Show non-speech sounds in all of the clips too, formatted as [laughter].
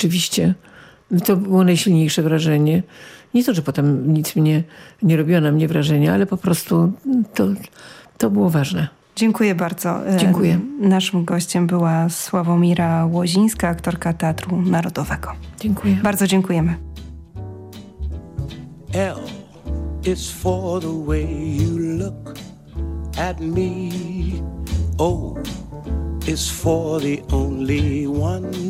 rzeczywiście to było najsilniejsze wrażenie. Nie to, że potem nic mnie nie robiło na mnie wrażenia, ale po prostu to, to było ważne. Dziękuję bardzo. E, Dziękuję. Naszym gościem była Sławomira Łozińska, aktorka Teatru Narodowego. Dziękuję. Bardzo dziękujemy. L is for the way you look at me. O is for the only one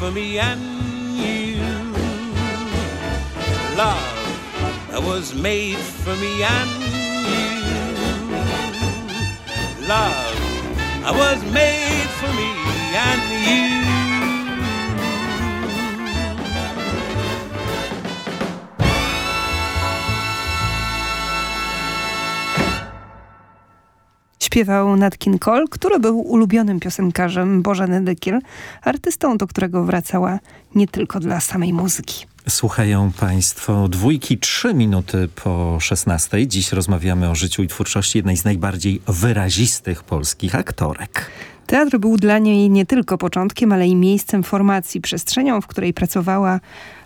For me and you. Love that was made for me and you. Love I was made for me and you. Śpiewał Natkin Cole, który był ulubionym piosenkarzem Bożeny Dykiel, artystą, do którego wracała nie tylko dla samej muzyki. Słuchają Państwo dwójki trzy minuty po 16. Dziś rozmawiamy o życiu i twórczości jednej z najbardziej wyrazistych polskich aktorek. Teatr był dla niej nie tylko początkiem, ale i miejscem formacji, przestrzenią, w której pracowała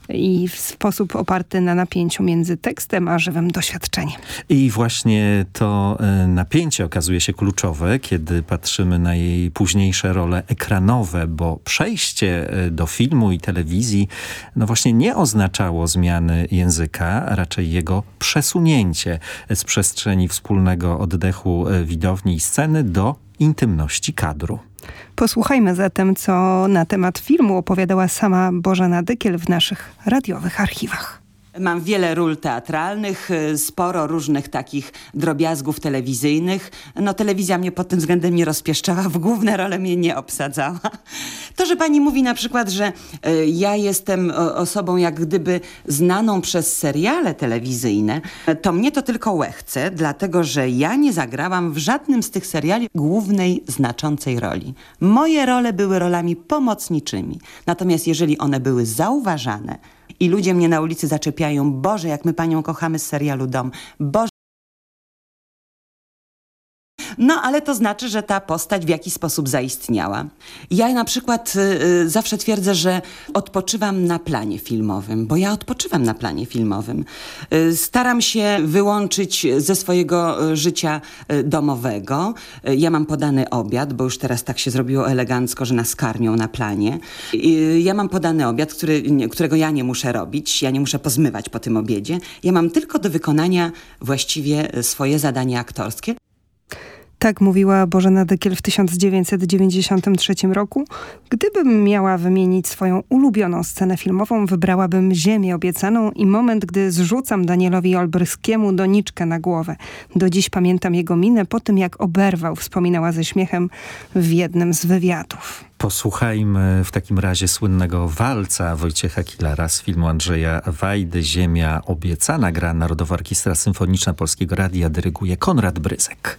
i w sposób oparty na napięciu między tekstem a żywym doświadczeniem. I właśnie to e, napięcie okazuje się kluczowe, kiedy patrzymy na jej późniejsze role ekranowe, bo przejście e, do filmu i telewizji no właśnie nie oznaczało zmiany języka, a raczej jego przesunięcie z przestrzeni wspólnego oddechu e, widowni i sceny do intymności kadru. Posłuchajmy zatem, co na temat filmu opowiadała sama Bożena Dykiel w naszych radiowych archiwach. Mam wiele ról teatralnych, y, sporo różnych takich drobiazgów telewizyjnych. No telewizja mnie pod tym względem nie rozpieszczała, w główne role mnie nie obsadzała. To, że pani mówi na przykład, że y, ja jestem osobą jak gdyby znaną przez seriale telewizyjne, to mnie to tylko łechce, dlatego że ja nie zagrałam w żadnym z tych seriali głównej, znaczącej roli. Moje role były rolami pomocniczymi. Natomiast jeżeli one były zauważane, i ludzie mnie na ulicy zaczepiają, Boże, jak my Panią kochamy z serialu Dom, Boże, no, ale to znaczy, że ta postać w jakiś sposób zaistniała. Ja na przykład y, y, zawsze twierdzę, że odpoczywam na planie filmowym, bo ja odpoczywam na planie filmowym. Y, staram się wyłączyć ze swojego y, życia y, domowego. Ja mam podany obiad, bo już teraz tak się zrobiło elegancko, że nas karmią na planie. ja mam podany obiad, który, którego ja nie muszę robić. Ja nie muszę pozmywać po tym obiedzie. Ja mam tylko do wykonania właściwie swoje zadanie aktorskie. Tak mówiła Bożena Dykiel w 1993 roku. Gdybym miała wymienić swoją ulubioną scenę filmową, wybrałabym Ziemię obiecaną i moment, gdy zrzucam Danielowi Olbryskiemu doniczkę na głowę. Do dziś pamiętam jego minę po tym, jak oberwał, wspominała ze śmiechem w jednym z wywiadów. Posłuchajmy w takim razie słynnego walca Wojciecha Kilara z filmu Andrzeja Wajdy Ziemia obiecana. Gra Narodowa Orkiestra Symfoniczna Polskiego Radia dyryguje Konrad Bryzek.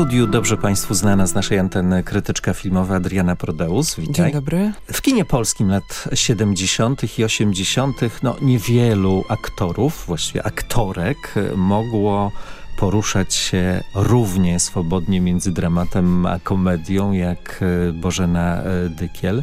Studiu dobrze Państwu znana z naszej anteny krytyczka filmowa Adriana Prodeus. Witaj. Dzień dobry. W kinie polskim lat 70. i 80. no niewielu aktorów, właściwie aktorek mogło poruszać się równie swobodnie między dramatem a komedią jak e, Bożena e, Dykiel.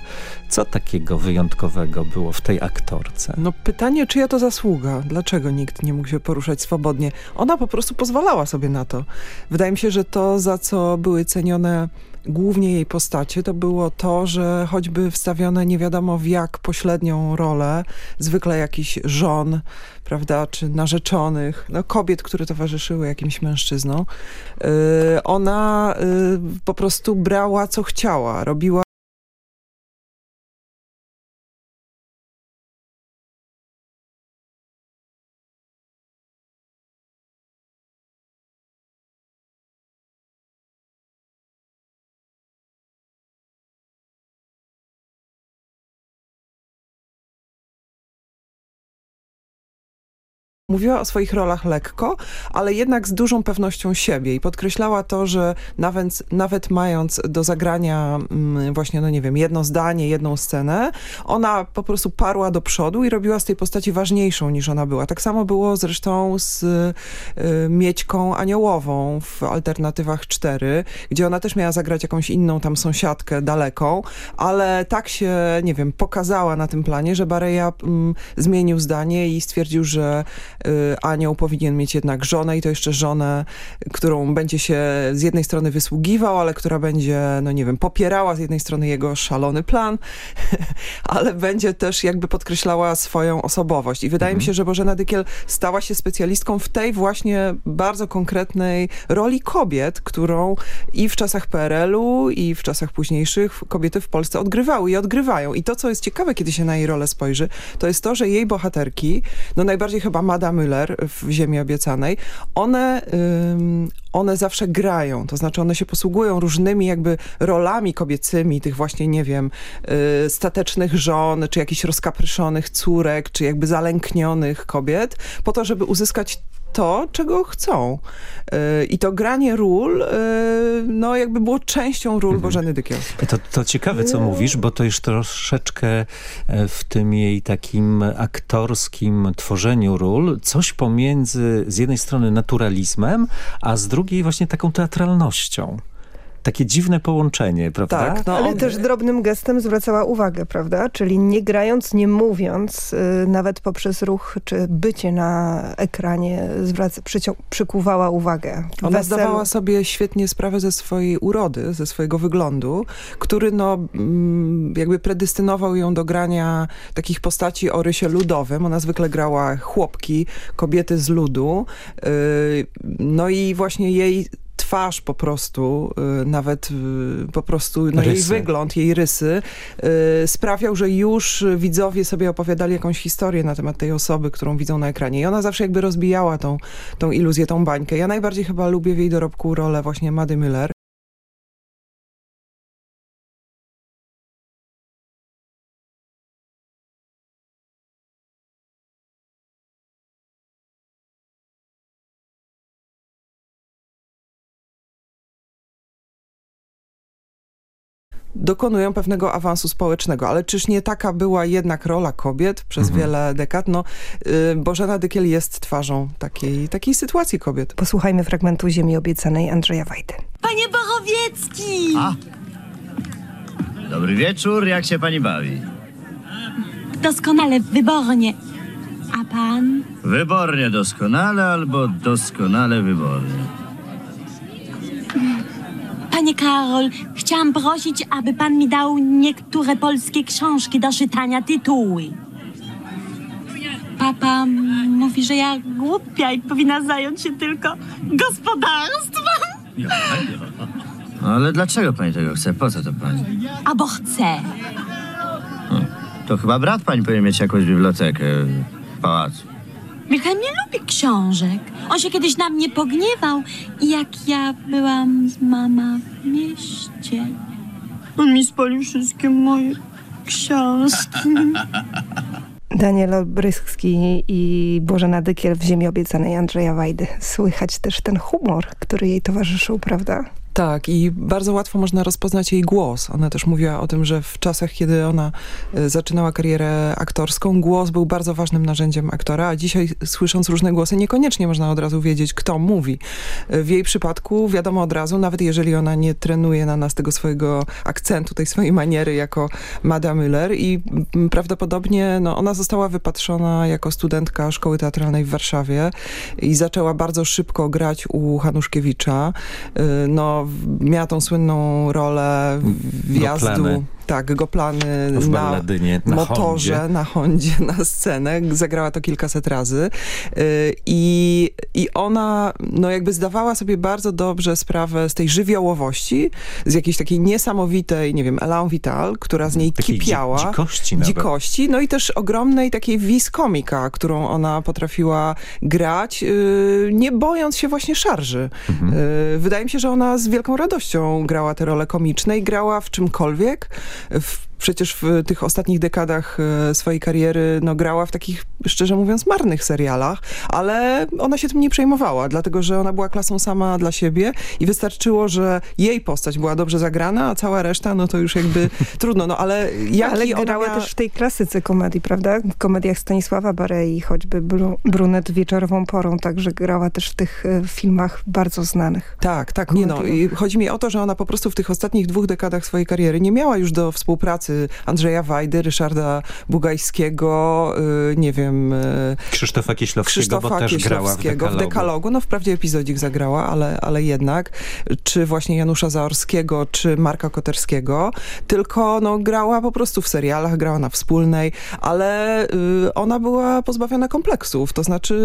Co takiego wyjątkowego było w tej aktorce? No pytanie, czyja to zasługa? Dlaczego nikt nie mógł się poruszać swobodnie? Ona po prostu pozwalała sobie na to. Wydaje mi się, że to, za co były cenione głównie jej postacie, to było to, że choćby wstawione nie wiadomo w jak pośrednią rolę, zwykle jakiś żon, prawda, czy narzeczonych, no, kobiet, które towarzyszyły jakimś mężczyznom, yy, ona yy, po prostu brała co chciała, robiła Mówiła o swoich rolach lekko, ale jednak z dużą pewnością siebie i podkreślała to, że nawet, nawet mając do zagrania mm, właśnie, no nie wiem, jedno zdanie, jedną scenę, ona po prostu parła do przodu i robiła z tej postaci ważniejszą niż ona była. Tak samo było zresztą z y, Miećką Aniołową w Alternatywach 4, gdzie ona też miała zagrać jakąś inną tam sąsiadkę daleką, ale tak się, nie wiem, pokazała na tym planie, że Bareja mm, zmienił zdanie i stwierdził, że anioł powinien mieć jednak żonę i to jeszcze żonę, którą będzie się z jednej strony wysługiwał, ale która będzie, no nie wiem, popierała z jednej strony jego szalony plan, [laughs] ale będzie też jakby podkreślała swoją osobowość. I wydaje mhm. mi się, że Bożena Dykiel stała się specjalistką w tej właśnie bardzo konkretnej roli kobiet, którą i w czasach PRL-u, i w czasach późniejszych kobiety w Polsce odgrywały i odgrywają. I to, co jest ciekawe, kiedy się na jej rolę spojrzy, to jest to, że jej bohaterki, no najbardziej chyba Mada Müller w Ziemi Obiecanej, one, one zawsze grają, to znaczy one się posługują różnymi jakby rolami kobiecymi, tych właśnie, nie wiem, yy, statecznych żon, czy jakichś rozkapryszonych córek, czy jakby zalęknionych kobiet, po to, żeby uzyskać to, czego chcą. Yy, I to granie ról, yy, no jakby było częścią ról mhm. Bożeny Dykiel. To, to ciekawe, co mówisz, bo to już troszeczkę e, w tym jej takim aktorskim tworzeniu ról, coś pomiędzy z jednej strony naturalizmem, a z drugiej właśnie taką teatralnością takie dziwne połączenie, prawda? Tak, no, ale on... też drobnym gestem zwracała uwagę, prawda? Czyli nie grając, nie mówiąc, yy, nawet poprzez ruch czy bycie na ekranie zwraca, przykuwała uwagę. Ona zdawała sobie świetnie sprawę ze swojej urody, ze swojego wyglądu, który no mm, jakby predystynował ją do grania takich postaci o rysie ludowym. Ona zwykle grała chłopki, kobiety z ludu. Yy, no i właśnie jej twarz po prostu, y, nawet y, po prostu no, jej wygląd, jej rysy y, sprawiał, że już widzowie sobie opowiadali jakąś historię na temat tej osoby, którą widzą na ekranie. I ona zawsze jakby rozbijała tą, tą iluzję, tą bańkę. Ja najbardziej chyba lubię w jej dorobku rolę właśnie Mady Miller. Dokonują pewnego awansu społecznego. Ale czyż nie taka była jednak rola kobiet przez mhm. wiele dekad? No, y, Bożena Dykiel jest twarzą takiej, takiej sytuacji kobiet. Posłuchajmy fragmentu Ziemi Obiecanej Andrzeja Wajdy. Panie Bochowiecki! A? Dobry wieczór, jak się pani bawi? Doskonale, wybornie. A pan? Wybornie doskonale albo doskonale wybornie. Panie Karol, chciałam prosić, aby pan mi dał niektóre polskie książki do czytania, tytuły. Papa mówi, że ja głupia i powinna zająć się tylko gospodarstwem. Ale dlaczego pani tego chce? Po co to pani? A bo chcę. To chyba brat pani powinien mieć jakąś bibliotekę w pałacu. Wilhelm nie lubi książek. On się kiedyś na mnie pogniewał, jak ja byłam z mama w mieście. On mi spalił wszystkie moje książki. [laughs] Daniel Olbryski i Bożena Dykiel w Ziemi Obiecanej Andrzeja Wajdy. Słychać też ten humor, który jej towarzyszył, prawda? Tak i bardzo łatwo można rozpoznać jej głos. Ona też mówiła o tym, że w czasach, kiedy ona e, zaczynała karierę aktorską, głos był bardzo ważnym narzędziem aktora, a dzisiaj słysząc różne głosy, niekoniecznie można od razu wiedzieć, kto mówi. E, w jej przypadku wiadomo od razu, nawet jeżeli ona nie trenuje na nas tego swojego akcentu, tej swojej maniery jako Mada Müller i prawdopodobnie no, ona została wypatrzona jako studentka Szkoły Teatralnej w Warszawie i zaczęła bardzo szybko grać u Hanuszkiewicza. E, no, miała tą słynną rolę wjazdu tak, go plany na, na motorze, Hondzie. na Hondzie, na scenę. Zagrała to kilkaset razy. Y, I, I ona no jakby zdawała sobie bardzo dobrze sprawę z tej żywiołowości, z jakiejś takiej niesamowitej, nie wiem, elan vital, która z niej takiej kipiała. dzikości nawet. Dzikości, no i też ogromnej takiej vis komika, którą ona potrafiła grać, y, nie bojąc się właśnie szarży. Mhm. Y, wydaje mi się, że ona z wielką radością grała te role komiczne i grała w czymkolwiek, w przecież w tych ostatnich dekadach e, swojej kariery no, grała w takich, szczerze mówiąc, marnych serialach, ale ona się tym nie przejmowała, dlatego że ona była klasą sama dla siebie i wystarczyło, że jej postać była dobrze zagrana, a cała reszta, no to już jakby [laughs] trudno, no ale jak Ale grała też w tej klasyce komedii, prawda? W komediach Stanisława Barei, choćby Brunet wieczorową porą, także grała też w tych e, filmach bardzo znanych. Tak, tak, nie no. I chodzi mi o to, że ona po prostu w tych ostatnich dwóch dekadach swojej kariery nie miała już do współpracy pracy Andrzeja Wajdy, Ryszarda Bugajskiego, y, nie wiem... y, Krzysztofa Kieślowskiego, Krzysztofa bo też grała w Kieślowskiego dekalogu. w Dekalogu. No wprawdzie epizodzik zagrała, ale, ale jednak. Czy właśnie Janusza Zaorskiego, czy Marka Koterskiego. Tylko no, grała po prostu w serialach, grała na wspólnej, ale y, ona była pozbawiona kompleksów. To znaczy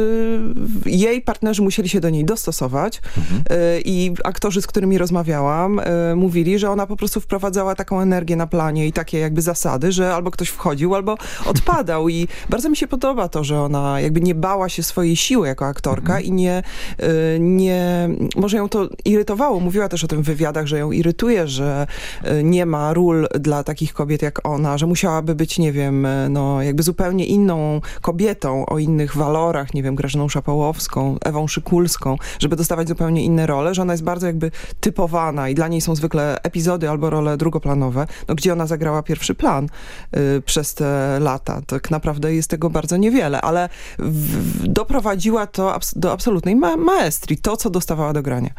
jej partnerzy musieli się do niej dostosować y, i aktorzy, z którymi rozmawiałam, mówili, że ona po prostu wprowadzała taką energię na planie i takie jakby zasady, że albo ktoś wchodził, albo odpadał. I bardzo mi się podoba to, że ona jakby nie bała się swojej siły jako aktorka i nie, y, nie, może ją to irytowało, mówiła też o tym w wywiadach, że ją irytuje, że y, nie ma ról dla takich kobiet jak ona, że musiałaby być, nie wiem, y, no jakby zupełnie inną kobietą, o innych walorach, nie wiem, Grażyną Szapołowską, Ewą Szykulską, żeby dostawać zupełnie inne role, że ona jest bardzo jakby typowana i dla niej są zwykle epizody albo role drugoplanowe, no gdzie ona zagrała pierwszy plan y, przez te lata. Tak naprawdę jest tego bardzo niewiele, ale w, w, doprowadziła to abs do absolutnej ma maestrii, to co dostawała do grania.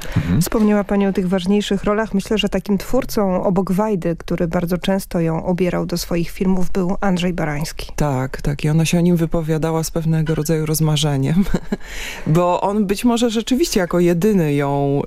Wspomniała Pani o tych ważniejszych rolach. Myślę, że takim twórcą obok Wajdy, który bardzo często ją obierał do swoich filmów, był Andrzej Barański. Tak, tak. I ona się o nim wypowiadała z pewnego rodzaju rozmarzeniem, [laughs] bo on być może rzeczywiście jako jedyny ją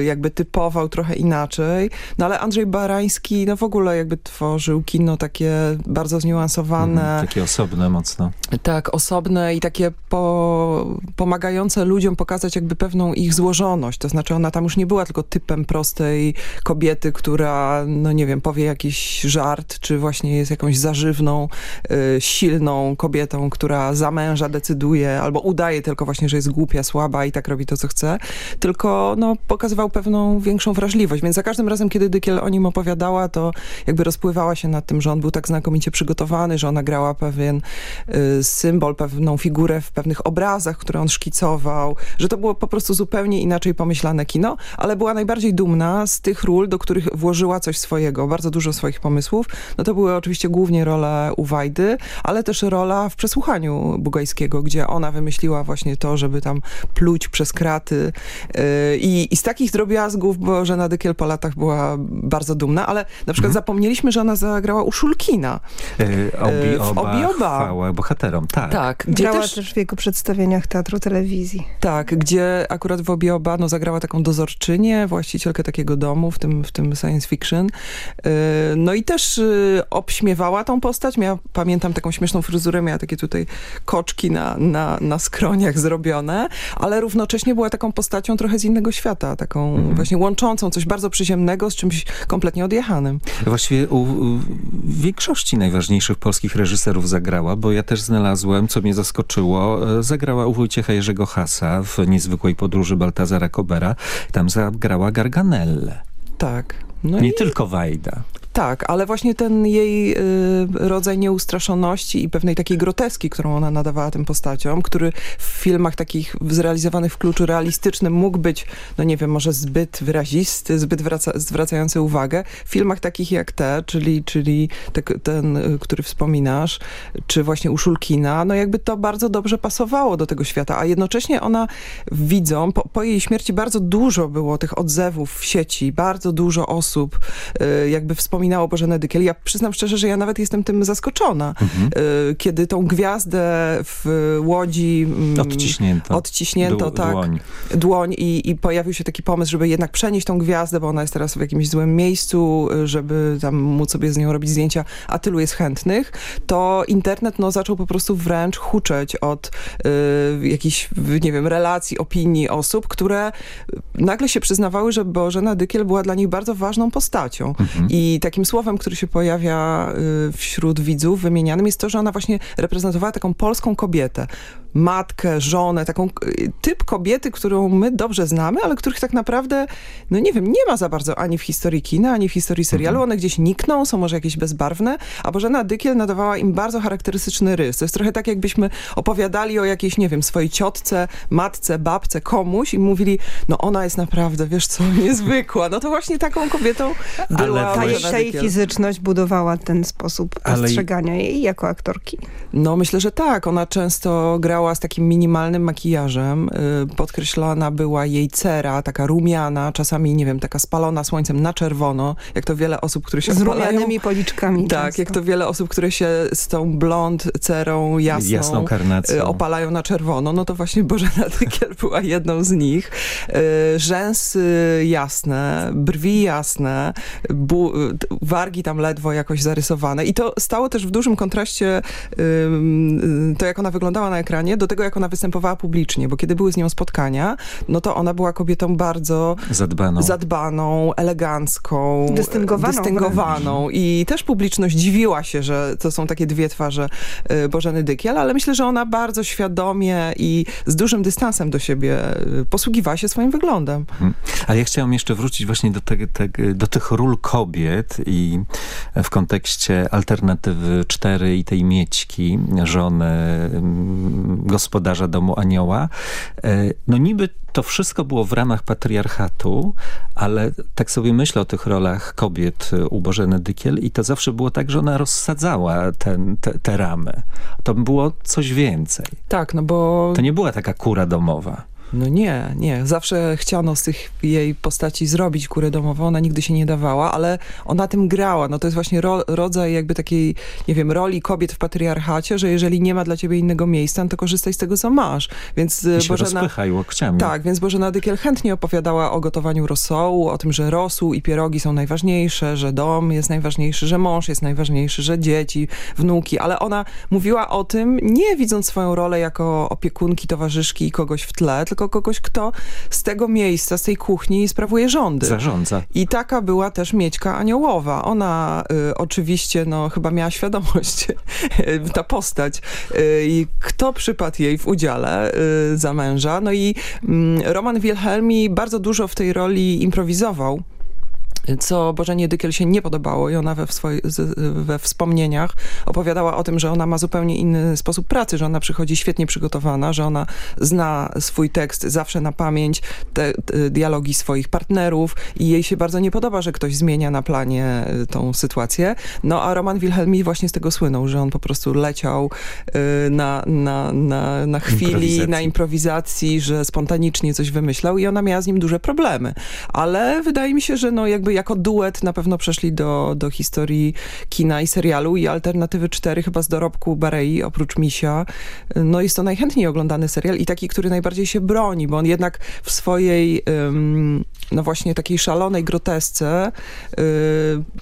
y, jakby typował trochę inaczej, no ale Andrzej Barański no w ogóle jakby tworzył kino takie bardzo zniuansowane, Mhm, takie osobne mocno. tak, osobne i takie po, pomagające ludziom pokazać jakby pewną ich złożoność. To znaczy ona tam już nie była tylko typem prostej kobiety, która, no nie wiem, powie jakiś żart, czy właśnie jest jakąś zażywną, y, silną kobietą, która za męża decyduje, albo udaje tylko właśnie, że jest głupia, słaba i tak robi to, co chce. Tylko, no, pokazywał pewną większą wrażliwość. Więc za każdym razem, kiedy Dykiel o nim opowiadała, to jakby rozpływała się nad tym, że on był tak znakomicie przygotowany, że ona grała pewien y, symbol, pewną figurę w pewnych obrazach, które on szkicował, że to było po prostu zupełnie inaczej pomyślane kino, ale była najbardziej dumna z tych ról, do których włożyła coś swojego, bardzo dużo swoich pomysłów. No to były oczywiście głównie role u Wajdy, ale też rola w Przesłuchaniu Bugajskiego, gdzie ona wymyśliła właśnie to, żeby tam pluć przez kraty y, i, i z takich drobiazgów Bożena Dykiel po latach była bardzo dumna, ale na przykład zapomnieliśmy, że ona zagrała u Szulkina. E, obi, w oba, Obi, oba. chwała bohaterom, tak. Tak, gdzie Grała też, też w jego przedstawieniach teatru telewizji. tak, gdzie akurat w Obioba no, zagrała taką dozorczynię, właścicielkę takiego domu w tym, w tym science fiction. Yy, No i też yy, obśmiewała tą postać. Miała, pamiętam taką śmieszną fryzurę, miała takie tutaj koczki na, na, na skroniach zrobione, ale równocześnie była taką postacią trochę z innego świata, taką właśnie łączącą coś bardzo przyziemnego z czymś kompletnie odjechanym. Właściwie u, u większości najważniejszych polskich reżyserów zagrała, bo ja też znalazłem, co mnie zaskoczyło, e, zagrała u Wojciecha Jerzego Hasa w Niezwykłej Podróży Baltazara Kobera. Tam zagrała Garganellę. Tak. No Nie i- tylko Wajda. Tak, ale właśnie ten jej y, rodzaj nieustraszoności i pewnej takiej groteski, którą ona nadawała tym postaciom, który w filmach takich zrealizowanych w kluczu realistycznym mógł być, no nie wiem, może zbyt wyrazisty, zbyt wraca, zwracający uwagę. W filmach takich jak te, czyli, czyli te, ten, y, który wspominasz, czy właśnie u Szulkina, no jakby to bardzo dobrze pasowało do tego świata, a jednocześnie ona widzą, po, po jej śmierci bardzo dużo było tych odzewów w sieci, bardzo dużo osób y, jakby wspominało Bożenę Dykiel. Ja przyznam szczerze, że ja nawet jestem tym zaskoczona, y, kiedy tą gwiazdę w Łodzi mm, Odciśnięto. odciśnięto tak, dłoń. dłoń i, i pojawił się taki pomysł, żeby jednak przenieść tą gwiazdę, bo ona jest teraz w jakimś złym miejscu, y, żeby tam móc sobie z nią robić zdjęcia, a tylu jest chętnych, to internet no, zaczął po prostu wręcz huczeć od y, jakichś, nie wiem, relacji, opinii osób, które nagle się przyznawały, że Bożena Dykiel była dla nich bardzo ważną postacią. I takim słowem, który się pojawia y, wśród widzów wymienianym jest to, że ona właśnie reprezentowała taką polską kobietę. Matkę, żonę, taką typ kobiety, którą my dobrze znamy, ale których tak naprawdę, no nie wiem, nie ma za bardzo ani w historii kina, ani w historii serialu. One gdzieś nikną, są może jakieś bezbarwne, a Bożena Dykiel nadawała im bardzo charakterystyczny rys. To jest trochę tak, jakbyśmy opowiadali o jakiejś, nie wiem, swojej ciotce, matce, babce, komuś i mówili, no ona jest naprawdę, wiesz co, [laughs] niezwykła. No to właśnie taką kobietą była Ale ale Dykiel. i fizyczność budowała ten sposób Ale postrzegania jej jako aktorki. No myślę, że tak. Ona często grała z takim minimalnym makijażem. Y, Podkreślana była jej cera, taka rumiana, czasami, nie wiem, taka spalona słońcem na czerwono, jak to wiele osób, które się Z rumianymi policzkami. Tak, często. jak to wiele osób, które się z tą blond cerą jasną, Jasną karnacją. y, opalają na czerwono, no to właśnie Bożena [laughs] Dykiel była jedną z nich. Y, Rzęsy jasne, brwi jasne, wargi tam ledwo jakoś zarysowane. I to stało też w dużym kontraście to, jak ona wyglądała na ekranie, do tego, jak ona występowała publicznie, bo kiedy były z nią spotkania, no to ona była kobietą bardzo Zadbano. zadbaną, elegancką, Dystyngowaną dystyngowaną. I też publiczność dziwiła się, że to są takie dwie twarze y, Bożeny Dykiel, ale myślę, że ona bardzo świadomie i z dużym dystansem do siebie y, posługiwała się swoim wyglądem. Mhm. Ale ja chciałem jeszcze wrócić właśnie do, te, te, do tych ról kobiet i w kontekście alternatywy 4 i tej Miećki, żony mm, gospodarza domu Anioła. E, No niby to wszystko było w ramach patriarchatu, ale tak sobie myślę o tych rolach kobiet u Bożeny Dykiel i to zawsze było tak, że ona rozsadzała ten, te, te ramy. To było coś więcej. Tak, no bo... To nie była taka kura domowa. No nie, nie. Zawsze chciano z tych jej postaci zrobić kurę domową, ona nigdy się nie dawała, ale ona tym grała. No to jest właśnie ro, rodzaj jakby takiej, nie wiem, roli kobiet w patriarchacie, że jeżeli nie ma dla ciebie innego miejsca, no to korzystaj z tego, co masz. Więc y, I się Bożena... łokciami. Tak, więc Bożena Dykiel chętnie opowiadała o gotowaniu rosołu, o tym, że rosół i pierogi są najważniejsze, że dom jest najważniejszy, że mąż jest najważniejszy, że dzieci, wnuki, ale ona mówiła o tym, nie widząc swoją rolę jako opiekunki, towarzyszki i kogoś w tle, tylko kogoś, kto z tego miejsca, z tej kuchni sprawuje rządy. Zarządza. I taka była też Miećka Aniołowa. Ona y, oczywiście, no chyba miała świadomość, [laughs] ta postać. Y, kto przypadł jej w udziale y, za męża. No i mm, Roman Wilhelmi bardzo dużo w tej roli improwizował co Bożenie Dykiel się nie podobało i ona we, we wspomnieniach opowiadała o tym, że ona ma zupełnie inny sposób pracy, że ona przychodzi świetnie przygotowana, że ona zna swój tekst zawsze na pamięć, te, te dialogi swoich partnerów i jej się bardzo nie podoba, że ktoś zmienia na planie y, tą sytuację. No a Roman Wilhelmi właśnie z tego słynął, że on po prostu leciał y, na, na, na, na chwili, Improwizacji. na improwizacji, że spontanicznie coś wymyślał i ona miała z nim duże problemy. Ale wydaje mi się, że no jakby jako duet na pewno przeszli do, do historii kina i serialu i Alternatywy 4 chyba z dorobku Barei, oprócz Misia. No jest to najchętniej oglądany serial i taki, który najbardziej się broni, bo on jednak w swojej no właśnie takiej szalonej grotesce y,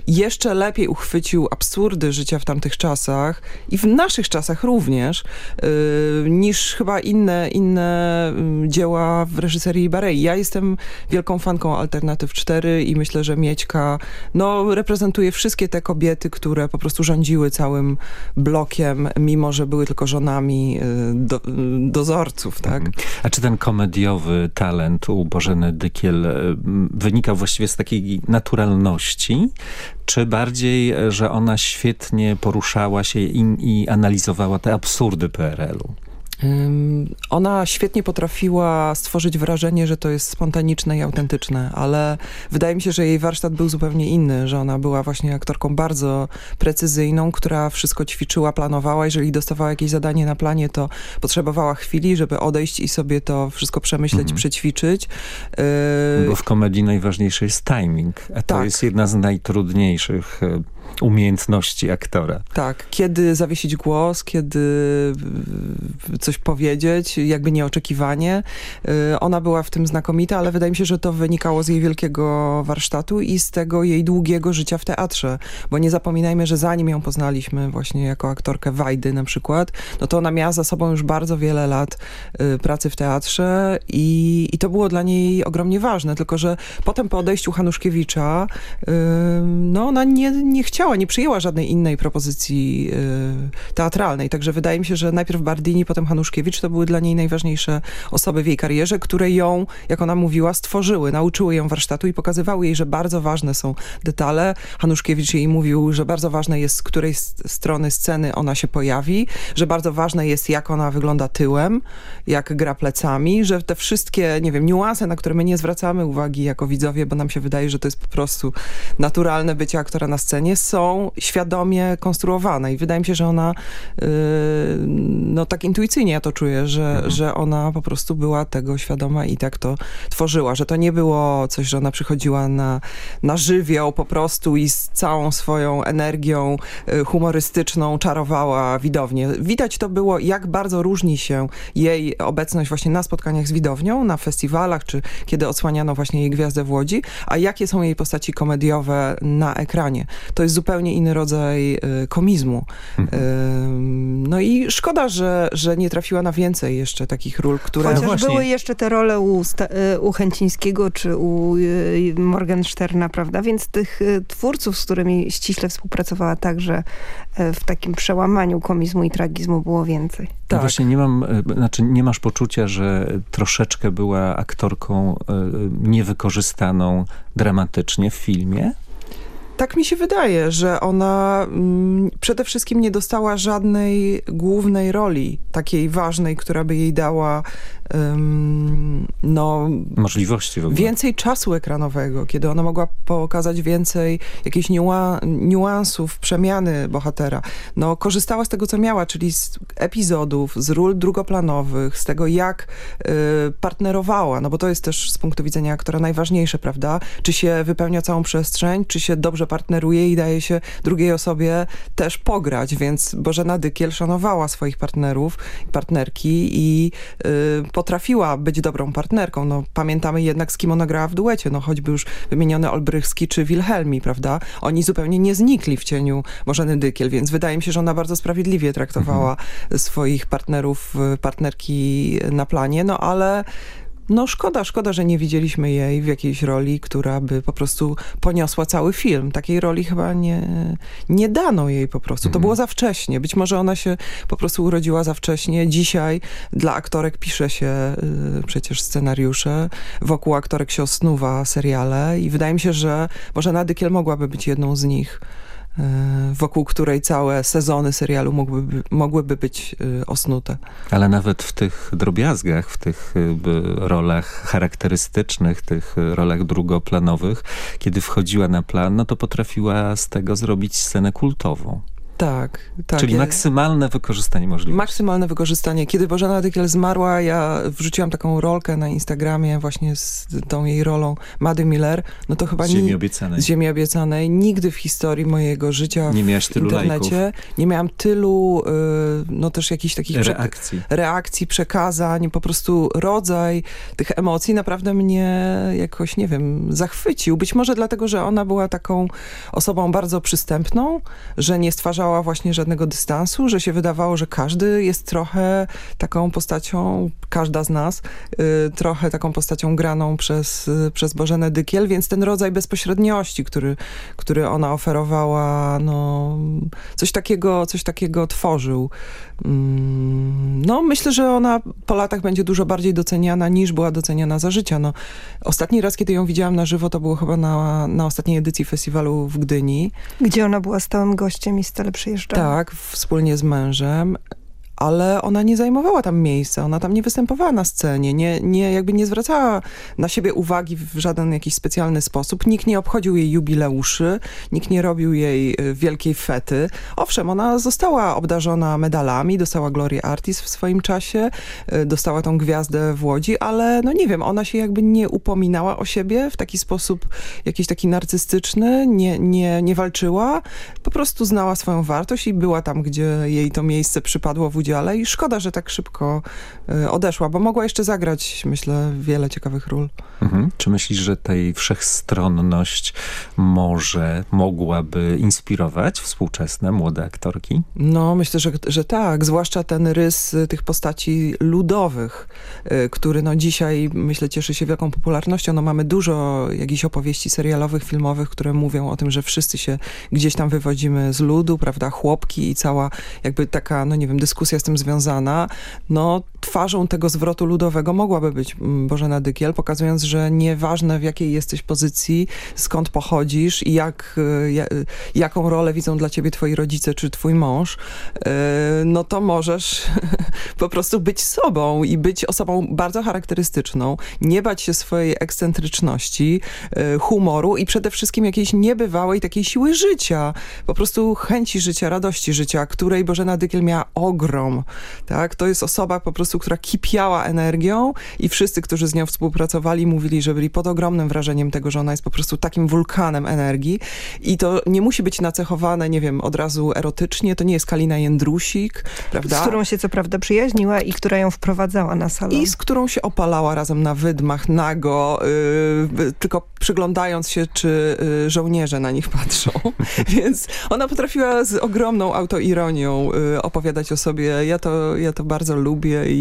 jeszcze lepiej uchwycił absurdy życia w tamtych czasach i w naszych czasach również, y, niż chyba inne, inne y, dzieła w reżyserii Barei. Ja jestem wielką fanką Alternatyw 4 i myślę, że Miećka no, reprezentuje wszystkie te kobiety, które po prostu rządziły całym blokiem, mimo że były tylko żonami y, do, y, dozorców, tak? A czy ten komediowy talent u Bożeny Dykiel m, wynikał właściwie z takiej naturalności, czy bardziej, że ona świetnie poruszała się i, i analizowała te absurdy PRL-u? Ona świetnie potrafiła stworzyć wrażenie, że to jest spontaniczne i autentyczne, ale wydaje mi się, że jej warsztat był zupełnie inny, że ona była właśnie aktorką bardzo precyzyjną, która wszystko ćwiczyła, planowała. Jeżeli dostawała jakieś zadanie na planie, to potrzebowała chwili, żeby odejść i sobie to wszystko przemyśleć, Mhm. przećwiczyć. Bo w komedii najważniejszy jest timing, a to Tak. jest jedna z najtrudniejszych e, umiejętności aktora. Tak, kiedy zawiesić głos, kiedy coś powiedzieć, jakby nieoczekiwanie. Y, Ona była w tym znakomita, ale wydaje mi się, że to wynikało z jej wielkiego warsztatu i z tego jej długiego życia w teatrze. Bo nie zapominajmy, że zanim ją poznaliśmy właśnie jako aktorkę Wajdy na przykład, no to ona miała za sobą już bardzo wiele lat y, pracy w teatrze i, i to było dla niej ogromnie ważne. Tylko, że potem po odejściu Hanuszkiewicza y, no ona nie, nie chciała chciała, nie przyjęła żadnej innej propozycji y, teatralnej. Także wydaje mi się, że najpierw Bardini, potem Hanuszkiewicz to były dla niej najważniejsze osoby w jej karierze, które ją, jak ona mówiła, stworzyły, nauczyły ją warsztatu i pokazywały jej, że bardzo ważne są detale. Hanuszkiewicz jej mówił, że bardzo ważne jest, z której strony sceny ona się pojawi, że bardzo ważne jest, jak ona wygląda tyłem, jak gra plecami, że te wszystkie, nie wiem, niuanse, na które my nie zwracamy uwagi jako widzowie, bo nam się wydaje, że to jest po prostu naturalne bycie aktora na scenie, są świadomie konstruowane i wydaje mi się, że ona yy, no tak intuicyjnie ja to czuję, że, mhm. że ona po prostu była tego świadoma i tak to tworzyła, że to nie było coś, że ona przychodziła na, na żywioł po prostu i z całą swoją energią y, humorystyczną czarowała widownię. Widać to było, jak bardzo różni się jej obecność właśnie na spotkaniach z widownią, na festiwalach, czy kiedy odsłaniano właśnie jej gwiazdę w Łodzi, a jakie są jej postaci komediowe na ekranie. To jest zupełnie inny rodzaj y, komizmu. Mhm. No i szkoda, że, że nie trafiła na więcej jeszcze takich ról, które... Chociaż właśnie... były jeszcze te role u, y, u Chęcińskiego czy u y, Morgensterna, prawda? Więc tych twórców, z którymi ściśle współpracowała także w takim przełamaniu komizmu i tragizmu było więcej. Tak. No właśnie nie mam, znaczy nie masz poczucia, że troszeczkę była aktorką niewykorzystaną dramatycznie w filmie? Tak mi się wydaje, że ona mm, przede wszystkim nie dostała żadnej głównej roli, takiej ważnej, która by jej dała no, możliwości w ogóle. Więcej czasu ekranowego, kiedy ona mogła pokazać więcej jakichś niuansów, przemiany bohatera. No, korzystała z tego, co miała, czyli z epizodów, z ról drugoplanowych, z tego, jak y, partnerowała, no bo to jest też z punktu widzenia aktora najważniejsze, prawda? Czy się wypełnia całą przestrzeń, czy się dobrze partneruje i daje się drugiej osobie też pograć, więc Bożena Dykiel szanowała swoich partnerów, partnerki i y, potrafiła być dobrą partnerką. No, pamiętamy jednak, z kim ona grała w duecie, no choćby już wymieniony Olbrychski czy Wilhelmi, prawda? Oni zupełnie nie znikli w cieniu Bożeny Dykiel, więc wydaje mi się, że ona bardzo sprawiedliwie traktowała mhm. swoich partnerów, partnerki na planie, no ale no szkoda, szkoda, że nie widzieliśmy jej w jakiejś roli, która by po prostu poniosła cały film. Takiej roli chyba nie, nie dano jej po prostu. To mhm. było za wcześnie. Być może ona się po prostu urodziła za wcześnie. Dzisiaj dla aktorek pisze się y, przecież scenariusze. Wokół aktorek się osnuwa seriale i wydaje mi się, że może Nadykiel mogłaby być jedną z nich. E, wokół której całe sezony serialu mogłyby, mogłyby być e, osnute. Ale nawet w tych drobiazgach, w tych e, rolach charakterystycznych, tych rolach drugoplanowych, kiedy wchodziła na plan, no to potrafiła z tego zrobić scenę kultową. Tak, tak. Czyli maksymalne wykorzystanie możliwości. Maksymalne wykorzystanie. Kiedy Bożena Dykiel zmarła, ja wrzuciłam taką rolkę na Instagramie właśnie z tą jej rolą Mady Miller. No to chyba z Ziemi Obiecanej. Z Ziemi Obiecanej. Nigdy w historii mojego życia nie miałaś tylu internecie lajków. nie miałam tylu, y, no też jakichś takich reakcji. reakcji, przekazań. Po prostu rodzaj tych emocji naprawdę mnie jakoś, nie wiem, zachwycił. Być może dlatego, że ona była taką osobą bardzo przystępną, że nie stwarzała miała właśnie żadnego dystansu, że się wydawało, że każdy jest trochę taką postacią, każda z nas, y, trochę taką postacią graną przez, y, przez Bożenę Dykiel, więc ten rodzaj bezpośredniości, który, który ona oferowała, no, coś takiego, coś takiego tworzył. Mm, no, myślę, że ona po latach będzie dużo bardziej doceniana niż była doceniana za życia. No, ostatni raz, kiedy ją widziałam na żywo, to było chyba na, na ostatniej edycji festiwalu w Gdyni. Gdzie ona była stałym gościem i stale przyjeżdżała. Tak, wspólnie z mężem ale ona nie zajmowała tam miejsca, ona tam nie występowała na scenie, nie, nie, jakby nie zwracała na siebie uwagi w żaden jakiś specjalny sposób. Nikt nie obchodził jej jubileuszy, nikt nie robił jej y, wielkiej fety. Owszem, ona została obdarzona medalami, dostała Glory Artis w swoim czasie, y, dostała tą gwiazdę w Łodzi, ale no nie wiem, ona się jakby nie upominała o siebie w taki sposób jakiś taki narcystyczny, nie, nie, nie walczyła, po prostu znała swoją wartość i była tam, gdzie jej to miejsce przypadło w ludzie, ale i szkoda, że tak szybko y, odeszła, bo mogła jeszcze zagrać, myślę, wiele ciekawych ról. Mhm. Czy myślisz, że tej wszechstronność może, mogłaby inspirować współczesne młode aktorki? No, myślę, że, że tak. Zwłaszcza ten rys y, tych postaci ludowych, y, który no dzisiaj, myślę, cieszy się wielką popularnością. No, mamy dużo jakichś opowieści serialowych, filmowych, które mówią o tym, że wszyscy się gdzieś tam wywodzimy z ludu, prawda, chłopki i cała jakby taka, no nie wiem, dyskusja tym związana. No, twarzą tego zwrotu ludowego mogłaby być mm, Bożena Dykiel, pokazując, że nieważne w jakiej jesteś pozycji, skąd pochodzisz i jak, y, jaką rolę widzą dla ciebie twoi rodzice czy twój mąż, y, no to możesz [laughs] po prostu być sobą i być osobą bardzo charakterystyczną, nie bać się swojej ekscentryczności, y, humoru i przede wszystkim jakiejś niebywałej takiej siły życia, po prostu chęci życia, radości życia, której Bożena Dykiel miała ogrom. Tak? To jest osoba po prostu, która kipiała energią i wszyscy, którzy z nią współpracowali, mówili, że byli pod ogromnym wrażeniem tego, że ona jest po prostu takim wulkanem energii i to nie musi być nacechowane, nie wiem, od razu erotycznie, to nie jest Kalina Jędrusik, prawda? Z którą się co prawda przyjaźniła i która ją wprowadzała na salon. I z którą się opalała razem na wydmach, nago, yy, tylko przyglądając się, czy yy, żołnierze na nich patrzą. [laughs] Więc ona potrafiła z ogromną autoironią yy, opowiadać o sobie. Ja to, ja to bardzo lubię i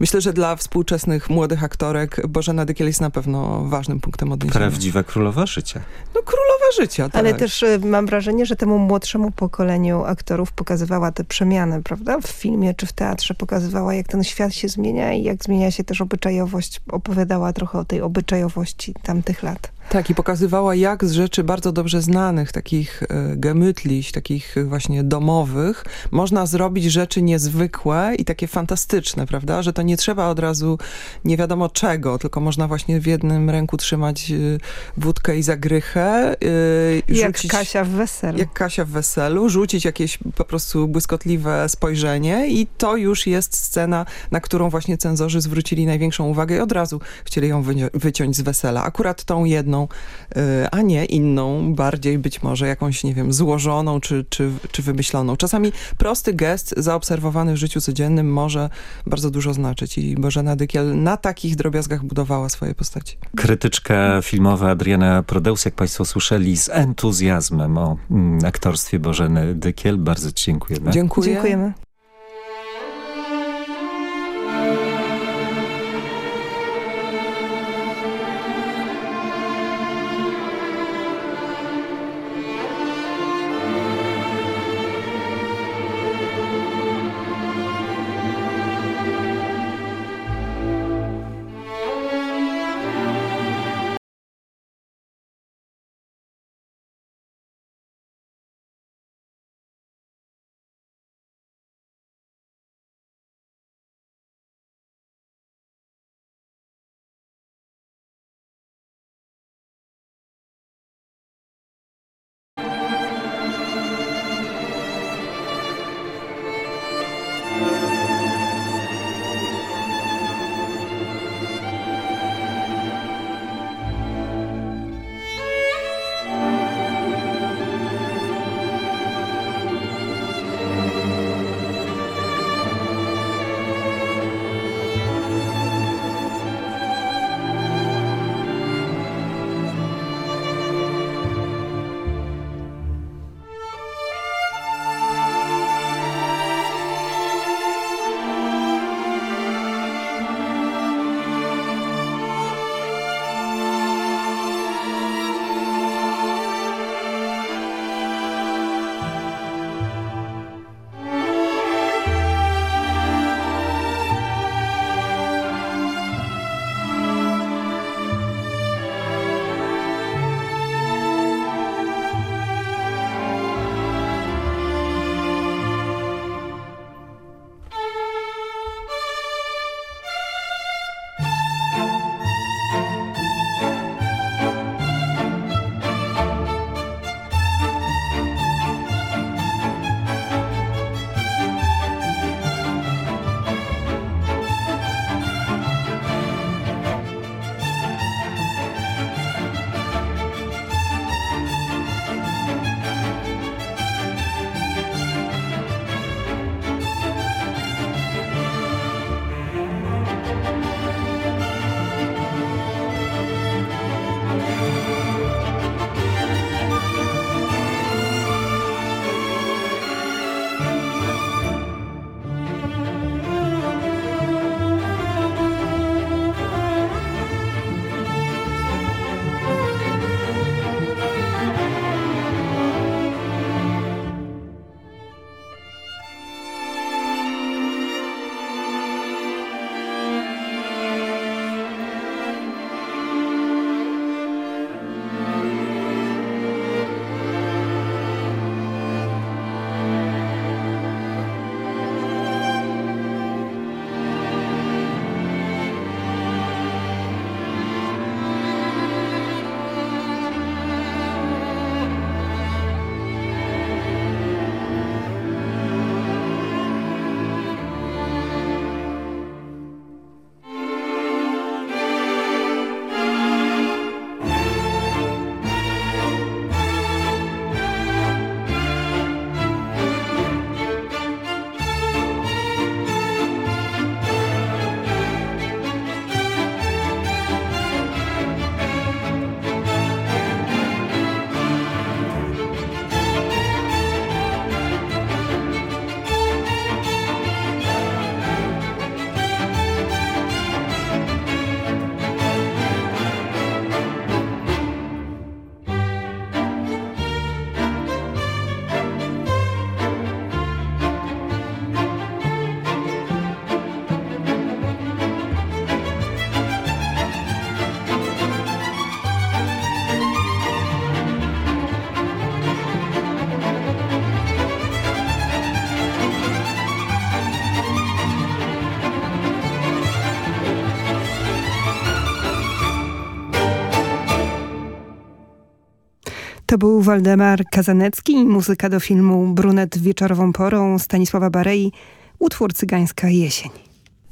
myślę, że dla współczesnych młodych aktorek Bożena Dykiel jest na pewno ważnym punktem odniesienia. Prawdziwa królowa życia. No królowa życia, tak. Ale też y, mam wrażenie, że temu młodszemu pokoleniu aktorów pokazywała te przemiany, prawda? W filmie czy w teatrze pokazywała, jak ten świat się zmienia i jak zmienia się też obyczajowość. Opowiadała trochę o tej obyczajowości tamtych lat. Tak, i pokazywała, jak z rzeczy bardzo dobrze znanych, takich e, gemytliś, takich właśnie domowych, można zrobić rzeczy niezwykłe i takie fantastyczne, prawda? Że to nie trzeba od razu nie wiadomo czego, tylko można właśnie w jednym ręku trzymać e, wódkę i zagrychę. E, jak Kasia w weselu. Jak Kasia w weselu, rzucić jakieś po prostu błyskotliwe spojrzenie i to już jest scena, na którą właśnie cenzorzy zwrócili największą uwagę i od razu chcieli ją wyciąć z wesela. Akurat tą jedną Y, a nie inną, bardziej być może jakąś, nie wiem, złożoną czy, czy, czy wymyśloną. Czasami prosty gest zaobserwowany w życiu codziennym może bardzo dużo znaczyć i Bożena Dykiel na takich drobiazgach budowała swoje postaci. Krytyczka filmowa Adriana Prodeus, jak państwo słyszeli, z entuzjazmem o mm, aktorstwie Bożeny Dykiel. Bardzo ci dziękujemy. Dziękuję. Dziękujemy. To był Waldemar Kazanecki, muzyka do filmu Brunet wieczorową porą Stanisława Barei, utwór Cygańska Jesień.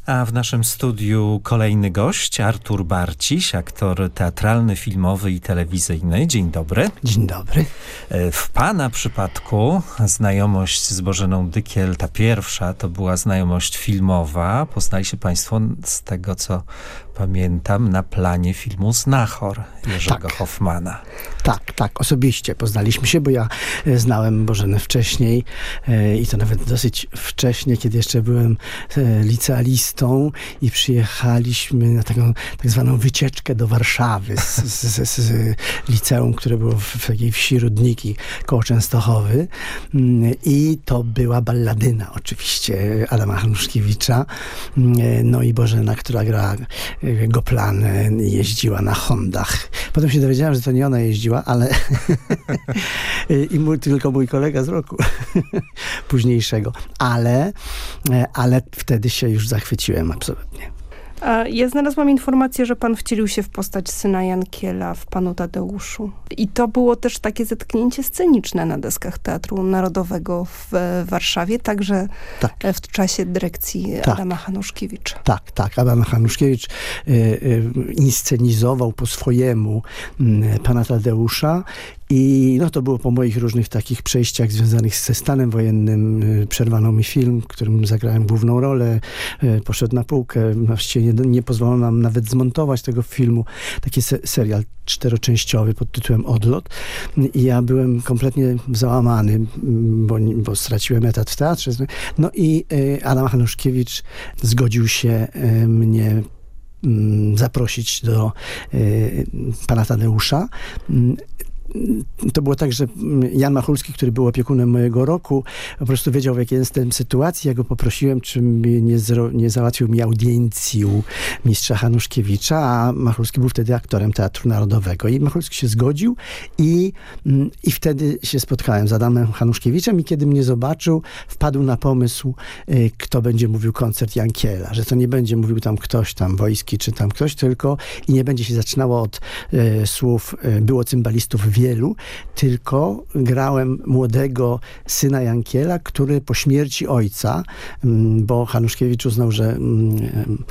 A w naszym studiu kolejny gość, Artur Barciś, aktor teatralny, filmowy i telewizyjny. Dzień dobry. Dzień dobry. E, w pana przypadku znajomość z Bożeną Dykiel, ta pierwsza, to była znajomość filmowa. Poznali się państwo z tego, co pamiętam, na planie filmu Znachor Jerzego tak. Hoffmana. Tak, tak, osobiście poznaliśmy się, bo ja e, znałem Bożenę wcześniej e, i to nawet dosyć wcześnie, kiedy jeszcze byłem e, licealistą i przyjechaliśmy na taką tak zwaną wycieczkę do Warszawy z, z, z, z liceum, które było w, takiej wsi Rudniki koło Częstochowy mm, i to była balladyna oczywiście Adama Hanuszkiewicza, mm, no i Bożena, która gra Goplan jeździła na Hondach. Potem się dowiedziałem, że to nie ona jeździła, ale [laughs] i mój, tylko mój kolega z roku [laughs] późniejszego. Ale, ale wtedy się już zachwyciłem absolutnie. Ja znalazłam informację, że pan wcielił się w postać syna Jankiela w Panu Tadeuszu. I to było też takie zetknięcie sceniczne na deskach Teatru Narodowego w Warszawie, także tak. w czasie dyrekcji tak. Adama Hanuszkiewicza. Tak, tak. Adam Hanuszkiewicz y, y, inscenizował po swojemu y, Pana Tadeusza i no to było po moich różnych takich przejściach związanych ze stanem wojennym. Y, przerwano mi film, w którym zagrałem główną rolę. Y, poszedł na półkę. Właściwie nie, nie pozwolono nam nawet zmontować tego filmu. Taki se serial czteroczęściowy pod tytułem Odlot. I ja byłem kompletnie załamany, bo, bo straciłem etat w teatrze. No i y, Adam Hanuszkiewicz zgodził się mnie zaprosić do pana Tadeusza to było tak, że Jan Machulski, który był opiekunem mojego roku, po prostu wiedział, w jakiej jestem sytuacji. Ja go poprosiłem, czy nie, nie załatwił mi audiencji u mistrza Hanuszkiewicza, a Machulski był wtedy aktorem Teatru Narodowego. I Machulski się zgodził i, mm, i wtedy się spotkałem z Adamem Hanuszkiewiczem i kiedy mnie zobaczył, wpadł na pomysł, y, kto będzie mówił koncert Jankiela, że to nie będzie mówił tam ktoś tam, wojski czy tam ktoś, tylko i nie będzie się zaczynało od y, słów y, było cymbalistów wielu, tylko grałem młodego syna Jankiela, który po śmierci ojca, mm, bo Hanuszkiewicz uznał, że mm,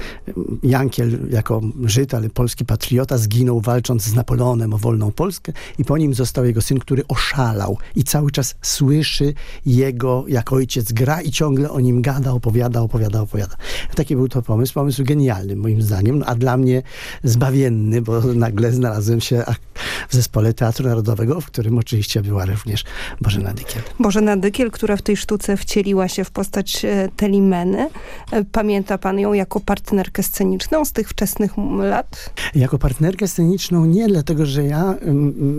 Jankiel jako Żyd, ale polski patriota zginął walcząc z Napoleonem o wolną Polskę i po nim został jego syn, który oszalał i cały czas słyszy jego, jak ojciec gra i ciągle o nim gada, opowiada, opowiada, opowiada. Taki był to pomysł, pomysł genialny moim zdaniem, a dla mnie zbawienny, bo nagle znalazłem się w zespole Teatru Narodowego, w którym oczywiście była również Bożena Dykiel. Bożena Dykiel, która w tej sztuce wcieliła się w postać e, Telimeny. E, pamięta pan ją jako partnerkę sceniczną z tych wczesnych lat? Jako partnerkę sceniczną nie, dlatego że ja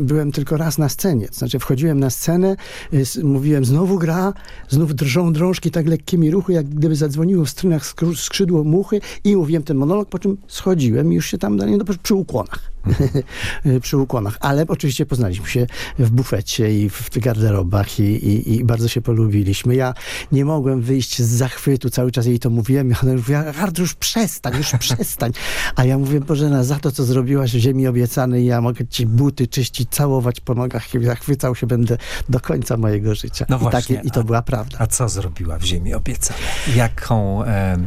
byłem tylko raz na scenie. To znaczy wchodziłem na scenę, y, mówiłem znowu gra, znów drżą drążki tak lekkimi ruchy, jak gdyby zadzwoniło w strunach skrzydło muchy i mówiłem ten monolog, po czym schodziłem i już się tam dalej no, przy ukłonach. [laughs] przy ukłonach. Ale oczywiście poznaliśmy się w bufecie i w garderobach i, i, i, bardzo się polubiliśmy. Ja nie mogłem wyjść z zachwytu, cały czas jej to mówiłem. Ona mówiła, Artur, już przestań, już [laughs] przestań. A ja mówię, Bożena, za to, co zrobiłaś w ziemi obiecanej, ja mogę ci buty czyścić, całować po nogach i zachwycał się będę do końca mojego życia. No I, właśnie, takie, I to była prawda. A co zrobiła w ziemi obiecanej? Jaką, e,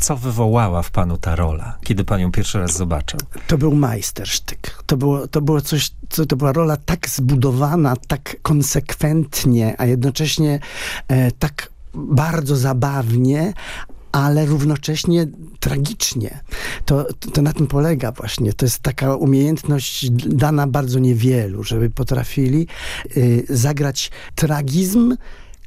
co wywołała w panu ta rola, kiedy pan ją pierwszy raz zobaczył? To był majstersztyk. To było, to było coś, co, to była rola tak zbudowana, tak konsekwentnie, a jednocześnie e, tak bardzo zabawnie, ale równocześnie tragicznie. To, to na tym polega właśnie. To jest taka umiejętność dana bardzo niewielu, żeby potrafili y, zagrać tragizm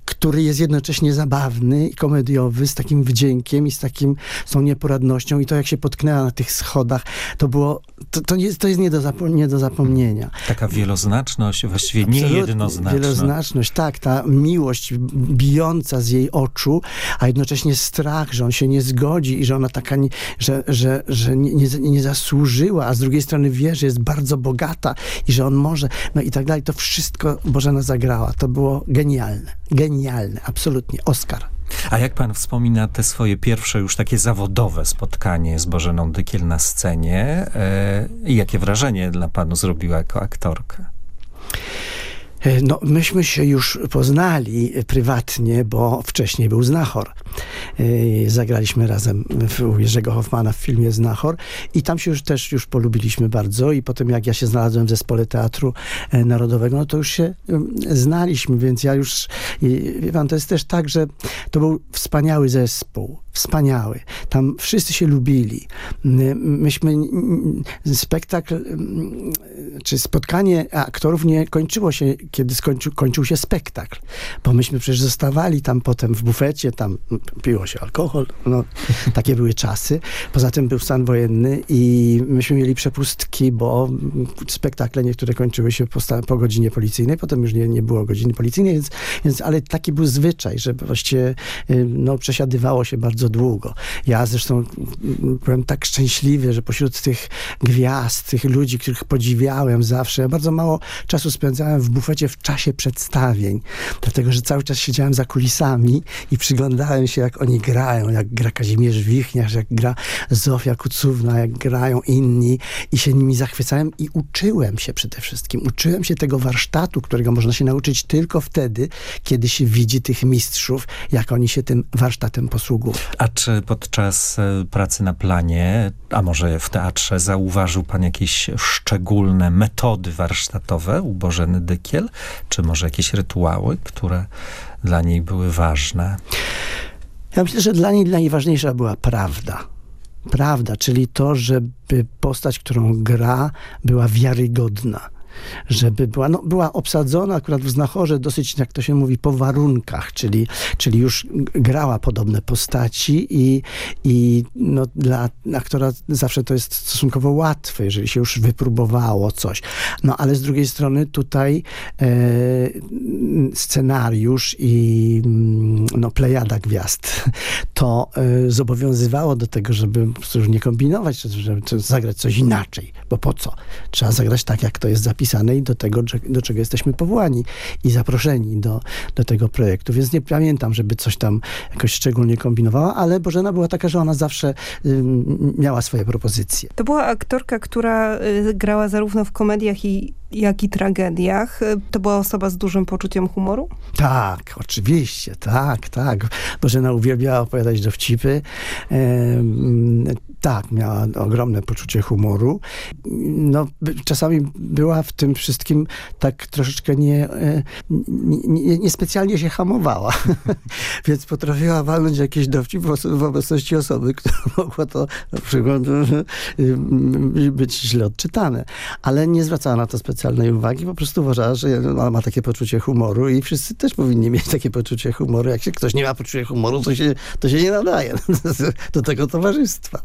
który jest jednocześnie zabawny i komediowy, z takim wdziękiem i z takim, z tą nieporadnością i to jak się potknęła na tych schodach, to było, to, to, jest, to jest nie do, nie do zapomnienia. Taka wieloznaczność, właściwie niejednoznaczna. Wieloznaczność, tak, ta miłość bijąca z jej oczu, a jednocześnie strach, że on się nie zgodzi i że ona taka, nie, że, że, że nie, nie, nie zasłużyła, a z drugiej strony wie, że jest bardzo bogata i że on może, no i tak dalej. To wszystko Bożena zagrała. To było genialne. Genialne, absolutnie. Oscar. A jak pan wspomina te swoje pierwsze już takie zawodowe spotkanie z Bożeną Dykiel na scenie e, jakie wrażenie dla panu zrobiła jako aktorkę? E, no, myśmy się już poznali prywatnie, bo wcześniej był Znachor. E, zagraliśmy razem u Jerzego Hoffmana w filmie Znachor i tam się już też już polubiliśmy bardzo i potem jak ja się znalazłem w zespole Teatru e, Narodowego, no to już się znaliśmy, więc ja już, wie pan, to jest też tak, że to był wspaniały zespół, wspaniały. Tam wszyscy się lubili. Myśmy, spektakl, czy spotkanie aktorów nie kończyło się kiedy skończył, kończył się spektakl. Bo myśmy przecież zostawali tam potem w bufecie, tam piło się alkohol, no [laughs] takie były czasy. Poza tym był stan wojenny i myśmy mieli przepustki, bo spektakle niektóre kończyły się po, po godzinie policyjnej, potem już nie, nie było godziny policyjnej, więc, więc, ale taki był zwyczaj, że właściwie y, no, przesiadywało się bardzo długo. Ja zresztą byłem tak szczęśliwy, że pośród tych gwiazd, tych ludzi, których podziwiałem zawsze, ja bardzo mało czasu spędzałem w bufecie w czasie przedstawień, dlatego że cały czas siedziałem za kulisami i przyglądałem się, jak oni grają, jak gra Kazimierz Wichniarz, jak gra Zofia Kucówna, jak grają inni i się nimi zachwycałem i uczyłem się przede wszystkim. Uczyłem się tego warsztatu, którego można się nauczyć tylko wtedy, kiedy się widzi tych mistrzów, jak oni się tym warsztatem posługują. A czy podczas e, pracy na planie, a może w teatrze, zauważył pan jakieś szczególne metody warsztatowe u Bożeny Dykiel? Czy może jakieś rytuały, które dla niej były ważne? Ja myślę, że dla niej najważniejsza była prawda. Prawda, czyli to, żeby postać, którą gra, była wiarygodna żeby była, no, była obsadzona akurat w Znachorze dosyć, jak to się mówi, po warunkach, czyli, czyli już grała podobne postaci i, i no, dla aktora zawsze to jest stosunkowo łatwe, jeżeli się już wypróbowało coś. No ale z drugiej strony tutaj e, scenariusz i mm, no, plejada gwiazd to e, zobowiązywało do tego, żeby już nie kombinować, żeby zagrać coś inaczej, bo po co? Trzeba zagrać tak, jak to jest zapisane i do tego, do czego jesteśmy powołani i zaproszeni do, do tego projektu. Więc nie pamiętam, żeby coś tam jakoś szczególnie kombinowała, ale Bożena była taka, że ona zawsze miała swoje propozycje. To była aktorka, która y, grała zarówno w komediach i jak i tragediach. To była osoba z dużym poczuciem humoru? Tak, oczywiście, tak, tak. Bożena uwielbiała opowiadać dowcipy. E, tak, miała ogromne poczucie humoru. No, czasami była w tym wszystkim tak troszeczkę nie, e, nie, niespecjalnie się hamowała. [laughs] Więc potrafiła walnąć jakieś dowcip w obecności osoby, [laughs] która mogła to na przykład e, być źle odczytane. Ale nie zwracała na to specjalnie specjalnej uwagi, po prostu uważała, że ma takie poczucie humoru i wszyscy też powinni mieć takie poczucie humoru. Jak się ktoś nie ma poczucia humoru, to się, to się nie nadaje [laughs] do tego towarzystwa.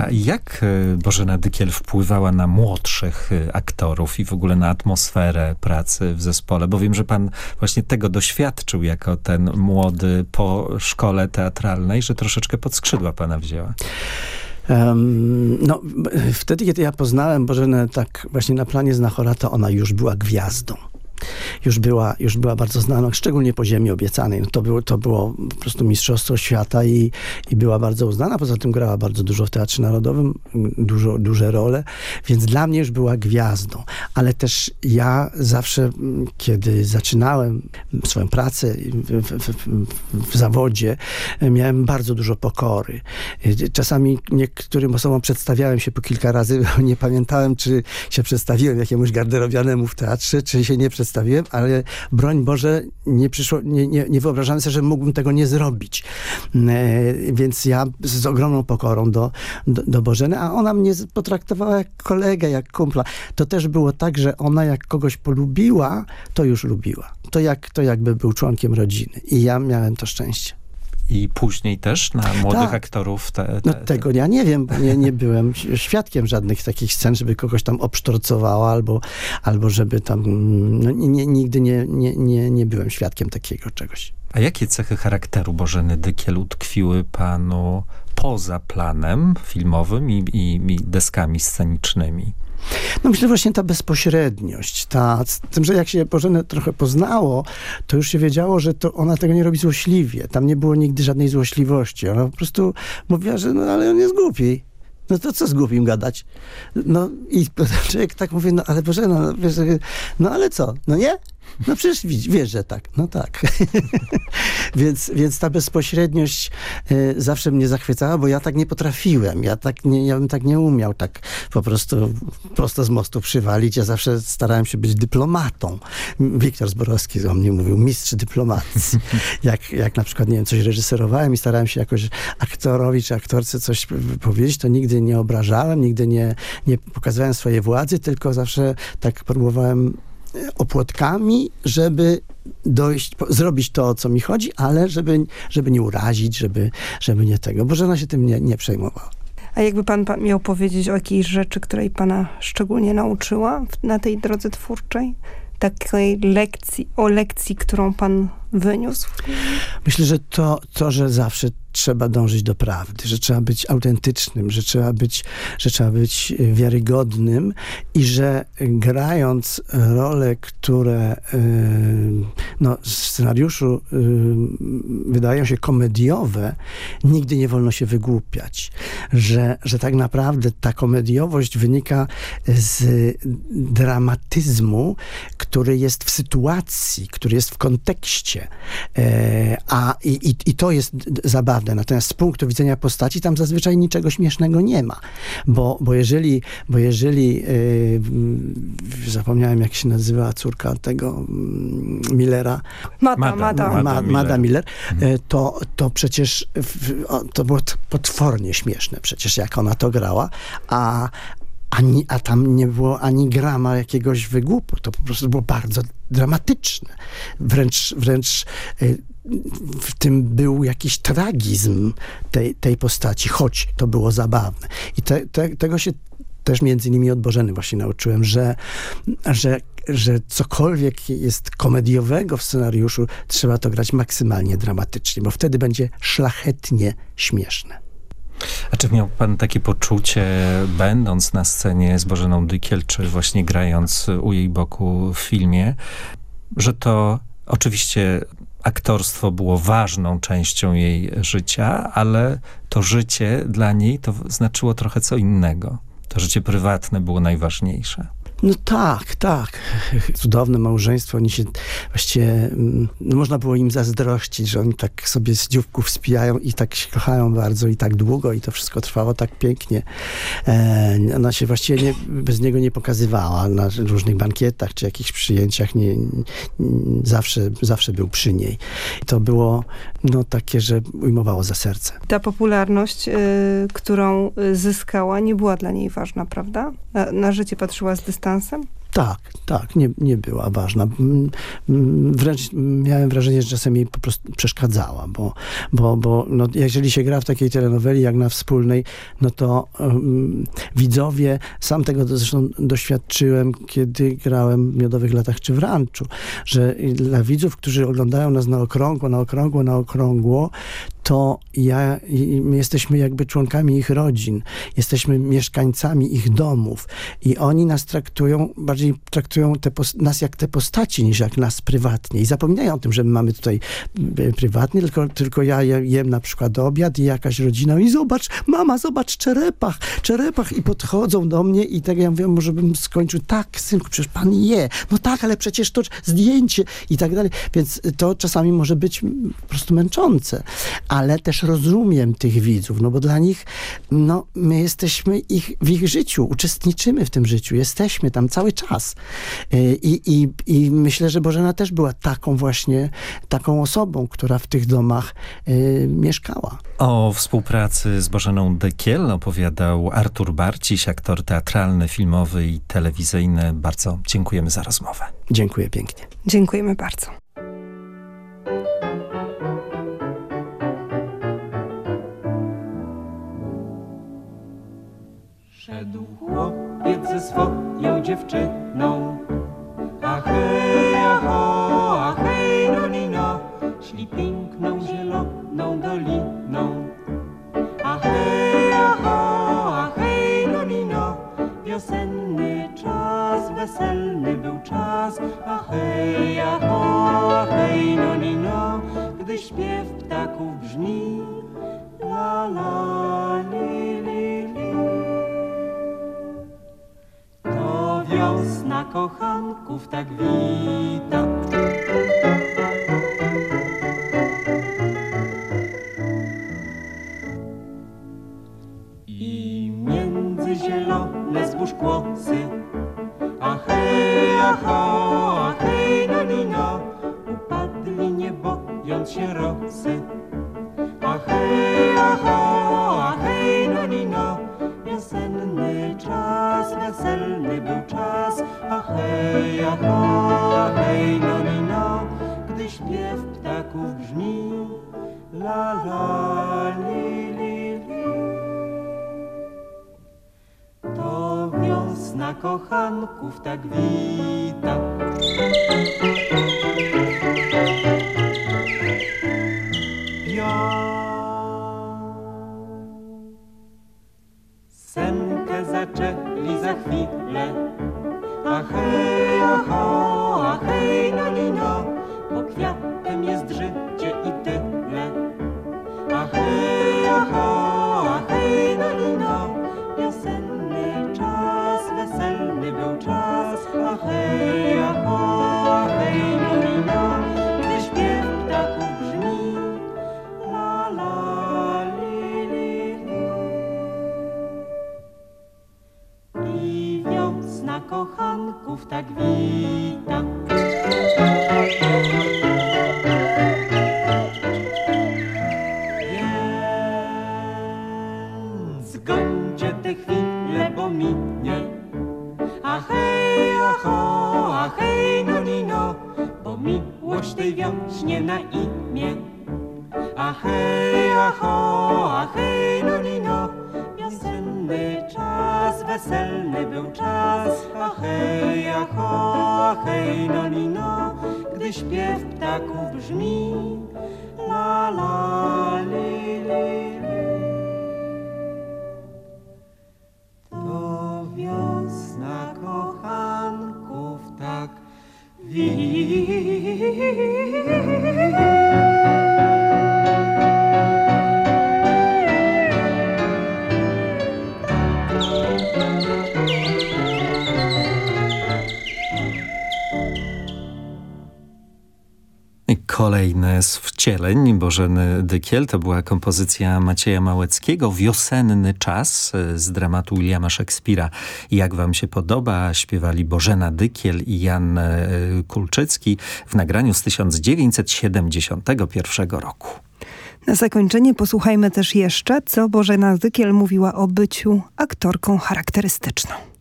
A jak e, Bożena Dykiel wpływała na młodszych e, aktorów i w ogóle na atmosferę pracy w zespole? Bo wiem, że pan właśnie tego doświadczył jako ten młody po szkole teatralnej, że troszeczkę pod skrzydła pana wzięła. No, wtedy, kiedy ja poznałem Bożenę tak właśnie na planie Znachora, to ona już była gwiazdą już była, już była bardzo znana, szczególnie po Ziemi Obiecanej. No to, było, to było po prostu mistrzostwo świata i, i była bardzo uznana. Poza tym grała bardzo dużo w Teatrze Narodowym, dużo, duże role, więc dla mnie już była gwiazdą. Ale też ja zawsze, kiedy zaczynałem swoją pracę w, w, w, w zawodzie, miałem bardzo dużo pokory. Czasami niektórym osobom przedstawiałem się po kilka razy, nie pamiętałem, czy się przedstawiłem jakiemuś garderobianemu w teatrze, czy się nie przedstawiłem przedstawiłem, ale broń Boże, nie przyszło, nie, nie, nie wyobrażałem sobie, że mógłbym tego nie zrobić. E, więc ja z ogromną pokorą do, do, do Bożeny, a ona mnie potraktowała jak kolegę, jak kumpla. To też było tak, że ona jak kogoś polubiła, to już lubiła. To, jak, to jakby był członkiem rodziny. I ja miałem to szczęście i później też na młodych tak. aktorów? Te, te, no tego ja nie wiem, bo nie, nie byłem [laughs] świadkiem żadnych takich scen, żeby kogoś tam obsztorcowała albo, albo żeby tam, no, nie, nigdy nie, nie, nie, nie byłem świadkiem takiego czegoś. A jakie cechy charakteru Bożeny Dykiel utkwiły panu poza planem filmowym i, i, i deskami scenicznymi? No myślę właśnie ta bezpośredniość, ta, tym, że jak się Bożenę trochę poznało, to już się wiedziało, że to ona tego nie robi złośliwie. Tam nie było nigdy żadnej złośliwości. Ona po prostu mówiła, że no ale on jest głupi. No to co z głupim gadać? No i [laughs] człowiek tak mówi, no ale Boże, no, wiesz, no ale co? No nie? No przecież wiesz, że tak. No tak. [laughs] więc, więc ta bezpośredniość y, zawsze mnie zachwycała, bo ja tak nie potrafiłem. Ja, tak nie, ja bym tak nie umiał tak po prostu prosto z mostu przywalić. Ja zawsze starałem się być dyplomatą. Wiktor Zborowski o mnie mówił, mistrz dyplomacji. [laughs] jak, jak na przykład, nie wiem, coś reżyserowałem i starałem się jakoś aktorowi czy aktorce coś powiedzieć, to nigdy nie obrażałem, nigdy nie, nie pokazywałem swojej władzy, tylko zawsze tak próbowałem opłotkami, żeby dojść, zrobić to, o co mi chodzi, ale żeby, żeby nie urazić, żeby, żeby nie tego, bo żona się tym nie, nie przejmowała. A jakby pan, pan miał powiedzieć o jakiejś rzeczy, której pana szczególnie nauczyła na tej drodze twórczej? Takiej lekcji, o lekcji, którą pan wyniósł? Myślę, że to, to że zawsze trzeba dążyć do prawdy, że trzeba być autentycznym, że trzeba być, że trzeba być wiarygodnym i że grając role, które e, no, w scenariuszu e, wydają się komediowe, nigdy nie wolno się wygłupiać. Że, że tak naprawdę ta komediowość wynika z dramatyzmu, który jest w sytuacji, który jest w kontekście. A i, i, to jest zabawne. Natomiast z punktu widzenia postaci tam zazwyczaj niczego śmiesznego nie ma. Bo, bo jeżeli, bo jeżeli yy, zapomniałem jak się nazywa córka tego yy, Millera. Mada, Mada, Mada, Mada, Mada Miller, yy, to, to przecież to było potwornie śmieszne przecież jak ona to grała, a, ani, a tam nie było ani grama jakiegoś wygłupu. To po prostu było bardzo dramatyczne. Wręcz, wręcz y, w tym był jakiś tragizm tej, tej postaci, choć to było zabawne. I te, te, tego się też między innymi od Bożeny właśnie nauczyłem, że, że, że cokolwiek jest komediowego w scenariuszu, trzeba to grać maksymalnie dramatycznie, bo wtedy będzie szlachetnie śmieszne. A czy miał pan takie poczucie, będąc na scenie z Bożeną Dykiel, czy właśnie grając u jej boku w filmie, że to oczywiście aktorstwo było ważną częścią jej życia, ale to życie dla niej to znaczyło trochę co innego. To życie prywatne było najważniejsze. No tak, tak. [laughs] Cudowne małżeństwo. Oni się właściwie, mm, no można było im zazdrościć, że oni tak sobie z dzióbków spijają i tak się kochają bardzo i tak długo i to wszystko trwało tak pięknie. E, ona się właściwie nie, bez niego nie pokazywała na różnych bankietach czy jakichś przyjęciach. Nie, nie, zawsze, zawsze był przy niej. To było no, takie, że ujmowało za serce. Ta popularność, y, którą zyskała, nie była dla niej ważna, prawda? Na, na życie patrzyła z dystansu dystansem? Tak, tak, nie, nie była ważna. Wręcz miałem wrażenie, że czasem jej po prostu przeszkadzała, bo, bo, bo no, jeżeli się gra w takiej telenoweli jak na wspólnej, no to um, widzowie, sam tego zresztą doświadczyłem, kiedy grałem w Miodowych Latach czy w Ranczu, że dla widzów, którzy oglądają nas na okrągło, na okrągło, na okrągło, to ja, my jesteśmy jakby członkami ich rodzin, jesteśmy mieszkańcami ich domów i oni nas traktują, bardziej traktują te, nas jak te postaci niż jak nas prywatnie. I zapominają o tym, że my mamy tutaj e, prywatnie, tylko, tylko ja jem na przykład obiad i jakaś rodzina i zobacz, mama, zobacz, czerepach, czerepach i podchodzą do mnie i tak ja mówię, może bym skończył, tak, synku, przecież pan je, no tak, ale przecież to zdjęcie i tak dalej, więc to czasami może być po prostu męczące. Ale też rozumiem tych widzów, no bo dla nich, no my jesteśmy ich, w ich życiu, uczestniczymy w tym życiu, jesteśmy tam cały czas. Y, I, i, i myślę, że Bożena też była taką właśnie, taką osobą, która w tych domach y, mieszkała. O współpracy z Bożeną Dekiel opowiadał Artur Barciś, aktor teatralny, filmowy i telewizyjny. Bardzo dziękujemy za rozmowę. Dziękuję pięknie. Dziękujemy bardzo. Chłopiec ze swoją dziewczyną. A hej, a ho, a hej, no szli piękną zieloną doliną. A hej, a ho, a hej, no nino, wiosenny czas, weselny był czas. A hej, a ho, a hej, no nino, gdy śpiew ptaków brzmi, la la wiosna kochanków tak wita. I między zielone zbóż kłosy, a hej, a ho, a hej, no nino, upadli nie bojąc się rosy. A hej, a no wiosenny czas, weselny był czas. A hej, a ho, a hej, no nino, gdy śpiew ptaków brzmi, la la li li li. To wiosna kochanków tak wita. Senkę zaczęli za chwilę. A hej, a ho, a hej, no kochanków tak wita. Więc gońcie te chwile, bo minie. A hej, a ho, a hej, no nino, bo miłość tej wiośnie na imię. A hej, a ho, a hej, no nino, wiosenny czas, weselny był czas. A hej, a ho, a hej, no gdy śpiew ptaków brzmi, la la li li li. To wiosna kochanków tak Kolejne z wcieleń Bożeny Dykiel to była kompozycja Macieja Małeckiego Wiosenny czas e, z dramatu Williama Szekspira. Jak wam się podoba? Śpiewali Bożena Dykiel i Jan e, Kulczycki w nagraniu z 1971 roku. Na zakończenie posłuchajmy też jeszcze, co Bożena Dykiel mówiła o byciu aktorką charakterystyczną.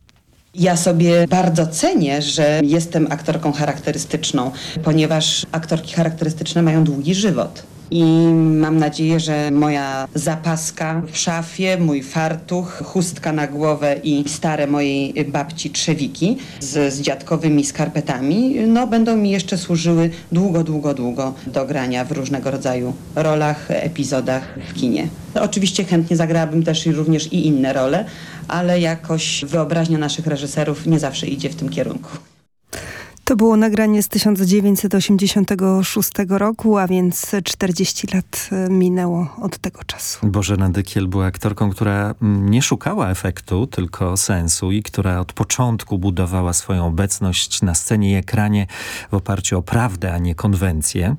Ja sobie bardzo cenię, że jestem aktorką charakterystyczną, ponieważ aktorki charakterystyczne mają długi żywot. I mam nadzieję, że moja zapaska w szafie, mój fartuch, chustka na głowę i stare mojej babci trzewiki z, z dziadkowymi skarpetami, no będą mi jeszcze służyły długo, długo, długo do grania w różnego rodzaju rolach, epizodach w kinie. Oczywiście chętnie zagrałabym też również i inne role, ale jakoś wyobraźnia naszych reżyserów nie zawsze idzie w tym kierunku. To było nagranie z 1986 roku, a więc 40 lat e, minęło od tego czasu. Bożena Dykiel była aktorką, która mm, nie szukała efektu, tylko sensu i która od początku budowała swoją obecność na scenie i ekranie w oparciu o prawdę, a nie konwencję.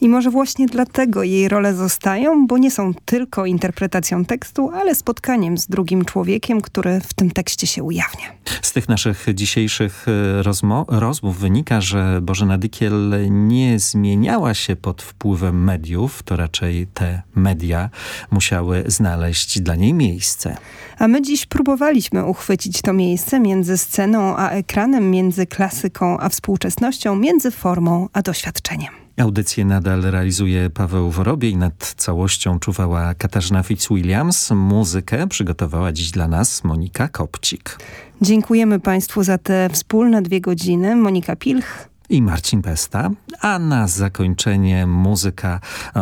I może właśnie dlatego jej role zostają, bo nie są tylko interpretacją tekstu, ale spotkaniem z drugim człowiekiem, który w tym tekście się ujawnia. Z tych naszych dzisiejszych e, rozmów wynika, że Bożena Dykiel nie zmieniała się pod wpływem mediów, to raczej te media musiały znaleźć dla niej miejsce. A my dziś próbowaliśmy uchwycić to miejsce między sceną a ekranem, między klasyką a współczesnością, między formą a doświadczeniem. Audycję nadal realizuje Paweł Worobiej. Nad całością czuwała Katarzyna Fitzwilliams. Muzykę przygotowała dziś dla nas Monika Kopcik. Dziękujemy Państwu za te wspólne dwie godziny. Monika Pilch i Marcin Pesta, a na zakończenie muzyka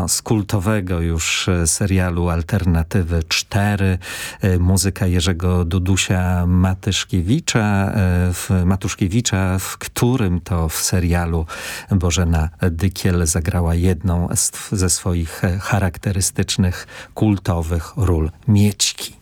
z kultowego już e, serialu Alternatywy 4, e, muzyka Jerzego Dudusia Matyszkiewicza, e, w, Matuszkiewicza, w którym to w serialu Bożena Dykiel zagrała jedną z, ze swoich charakterystycznych, kultowych ról Miećki.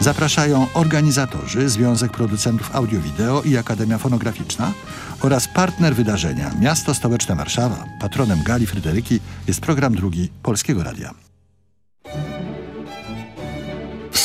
Zapraszają organizatorzy, Związek Producentów Audio-Wideo i Akademia Fonograficzna oraz partner wydarzenia Miasto Stołeczne Warszawa. Patronem Gali Fryderyki jest program drugi Polskiego Radia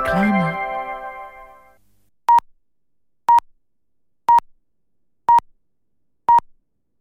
reklama.